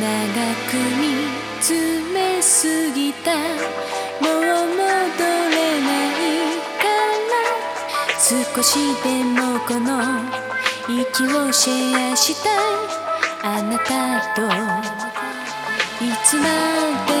長く見つめすぎた。もう戻れないから。少しでもこの息をシェアした。いあなたと。いつまで